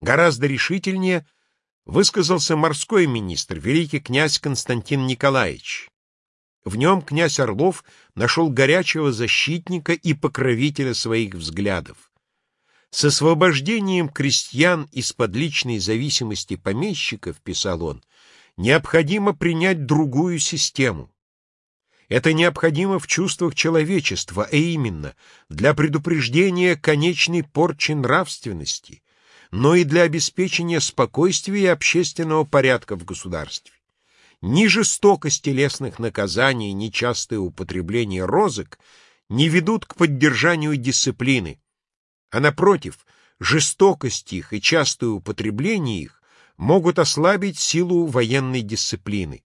Гораздо решительнее высказался морской министр, великий князь Константин Николаевич. В нем князь Орлов нашел горячего защитника и покровителя своих взглядов. С освобождением крестьян из-под личной зависимости помещиков, писал он, необходимо принять другую систему. Это необходимо в чувствах человечества, а именно для предупреждения конечной порчи нравственности, но и для обеспечения спокойствия и общественного порядка в государстве. Ни жестокость телесных наказаний, ни частое употребление розок не ведут к поддержанию дисциплины, а напротив, жестокость их и частое употребление их могут ослабить силу военной дисциплины.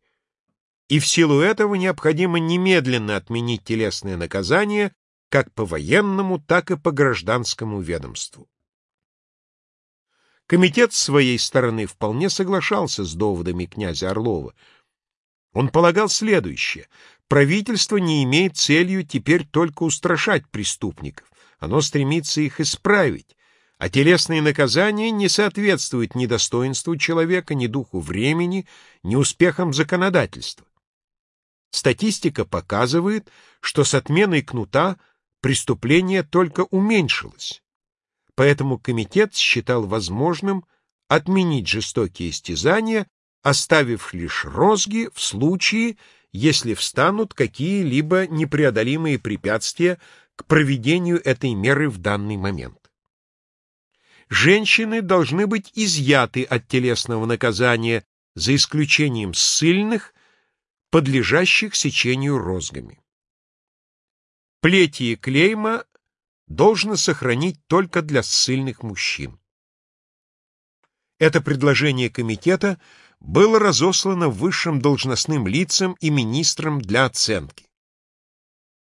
И в силу этого необходимо немедленно отменить телесное наказание как по военному, так и по гражданскому ведомству. Комитет с своей стороны вполне соглашался с доводами князя Орлова. Он полагал следующее. Правительство не имеет целью теперь только устрашать преступников. Оно стремится их исправить, а телесные наказания не соответствуют ни достоинству человека, ни духу времени, ни успехам законодательства. Статистика показывает, что с отменой кнута преступление только уменьшилось. Поэтому комитет считал возможным отменить жестокие истязания, оставив лишь розги в случае, если встанут какие-либо непреодолимые препятствия к проведению этой меры в данный момент. Женщины должны быть изъяты от телесного наказания за исключением ссыльных, подлежащих сечению розгами. Плети и клейма должно сохранить только для ссыльных мужчин. Это предложение комитета было разослано высшим должностным лицам и министрам для оценки.